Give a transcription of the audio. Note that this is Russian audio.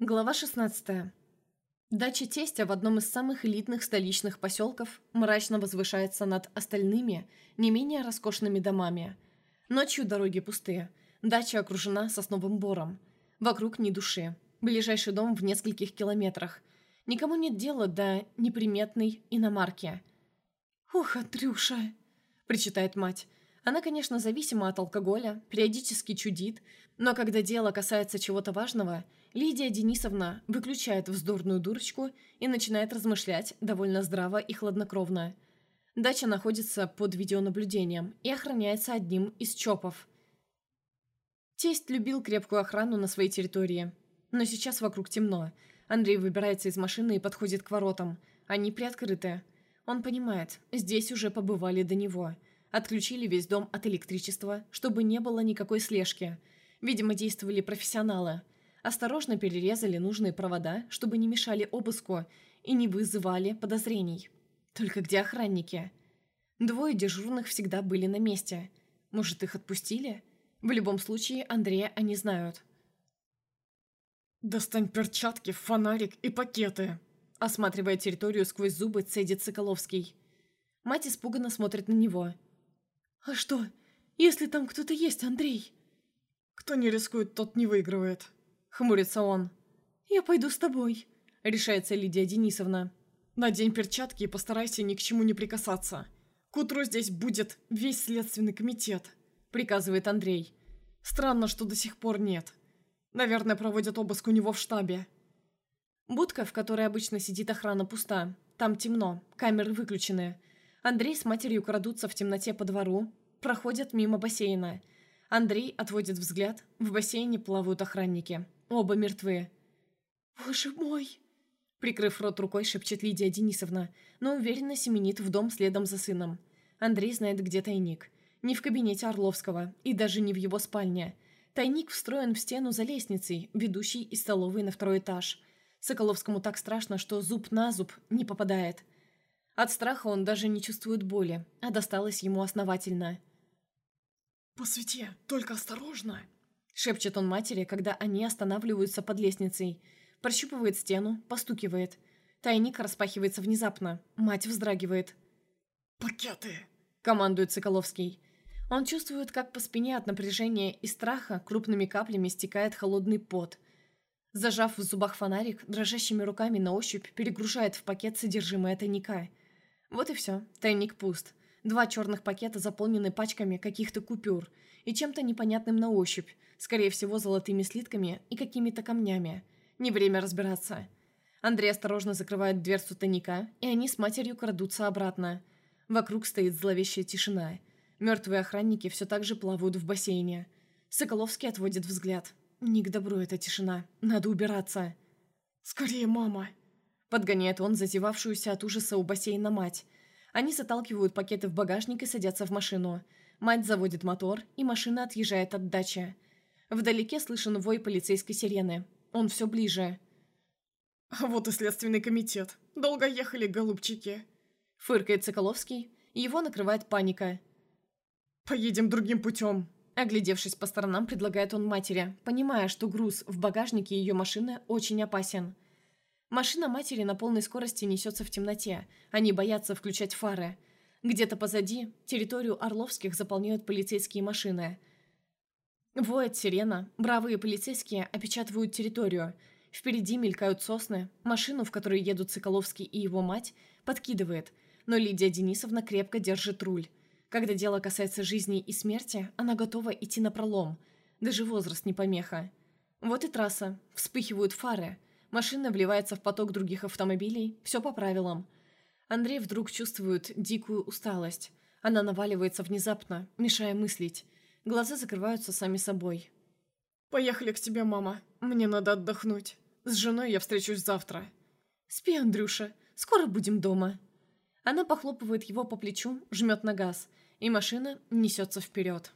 Глава 16. Дача тестя в одном из самых элитных столичных поселков мрачно возвышается над остальными, не менее роскошными домами. Ночью дороги пустые, дача окружена сосновым бором. Вокруг ни души. Ближайший дом в нескольких километрах. Никому нет дела до неприметной иномарки. «Ух, Андрюша!» – причитает мать. Она, конечно, зависима от алкоголя, периодически чудит, но когда дело касается чего-то важного – Лидия Денисовна выключает вздорную дурочку и начинает размышлять довольно здраво и хладнокровно. Дача находится под видеонаблюдением и охраняется одним из ЧОПов. Тесть любил крепкую охрану на своей территории. Но сейчас вокруг темно. Андрей выбирается из машины и подходит к воротам. Они приоткрыты. Он понимает, здесь уже побывали до него. Отключили весь дом от электричества, чтобы не было никакой слежки. Видимо, действовали профессионалы – осторожно перерезали нужные провода, чтобы не мешали обыску и не вызывали подозрений. Только где охранники? Двое дежурных всегда были на месте. Может, их отпустили? В любом случае, Андрея они знают. «Достань перчатки, фонарик и пакеты!» Осматривая территорию сквозь зубы, цедит Соколовский. Мать испуганно смотрит на него. «А что, если там кто-то есть, Андрей?» «Кто не рискует, тот не выигрывает», — хмурится он. «Я пойду с тобой», — решается Лидия Денисовна. «Надень перчатки и постарайся ни к чему не прикасаться. К утру здесь будет весь следственный комитет», — приказывает Андрей. «Странно, что до сих пор нет. Наверное, проводят обыск у него в штабе». Будка, в которой обычно сидит охрана, пуста. Там темно, камеры выключены. Андрей с матерью крадутся в темноте по двору, проходят мимо бассейна. Андрей отводит взгляд, в бассейне плавают охранники. Оба мертвы. «Боже мой!» Прикрыв рот рукой, шепчет Лидия Денисовна, но уверенно семенит в дом следом за сыном. Андрей знает, где тайник. Не в кабинете Орловского, и даже не в его спальне. Тайник встроен в стену за лестницей, ведущей из столовой на второй этаж. Соколовскому так страшно, что зуб на зуб не попадает. От страха он даже не чувствует боли, а досталось ему основательно. «По свете, только осторожно!» Шепчет он матери, когда они останавливаются под лестницей. Прощупывает стену, постукивает. Тайник распахивается внезапно. Мать вздрагивает. «Пакеты!» – командует Соколовский. Он чувствует, как по спине от напряжения и страха крупными каплями стекает холодный пот. Зажав в зубах фонарик, дрожащими руками на ощупь перегружает в пакет содержимое тайника. Вот и все. Тайник пуст. Два черных пакета заполнены пачками каких-то купюр и чем-то непонятным на ощупь, Скорее всего, золотыми слитками и какими-то камнями. Не время разбираться. Андрей осторожно закрывает дверцу тайника, и они с матерью крадутся обратно. Вокруг стоит зловещая тишина. Мертвые охранники все так же плавают в бассейне. Соколовский отводит взгляд. Не к добру эта тишина. Надо убираться. «Скорее, мама!» Подгоняет он зазевавшуюся от ужаса у бассейна мать. Они заталкивают пакеты в багажник и садятся в машину. Мать заводит мотор, и машина отъезжает от дачи. Вдалеке слышен вой полицейской сирены. Он все ближе. «А вот и следственный комитет. Долго ехали, голубчики!» Фыркает Соколовский. Его накрывает паника. «Поедем другим путем!» Оглядевшись по сторонам, предлагает он матери, понимая, что груз в багажнике ее машины очень опасен. Машина матери на полной скорости несется в темноте. Они боятся включать фары. Где-то позади территорию Орловских заполняют полицейские машины – Воет сирена, бравые полицейские опечатывают территорию. Впереди мелькают сосны, машину, в которой едут Соколовский и его мать, подкидывает, но Лидия Денисовна крепко держит руль. Когда дело касается жизни и смерти, она готова идти на пролом. Даже возраст не помеха. Вот и трасса. Вспыхивают фары. Машина вливается в поток других автомобилей. Все по правилам. Андрей вдруг чувствует дикую усталость. Она наваливается внезапно, мешая мыслить. Глаза закрываются сами собой. «Поехали к тебе, мама. Мне надо отдохнуть. С женой я встречусь завтра». «Спи, Андрюша. Скоро будем дома». Она похлопывает его по плечу, жмет на газ, и машина несется вперед.